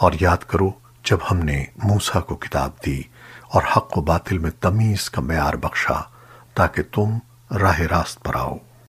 اور یاد کرو، جب ہم نے موسیٰ کو کتاب دی اور حق و باطل میں تمیز کا معیار بخشا تاکہ تم راہ راست پر آؤ۔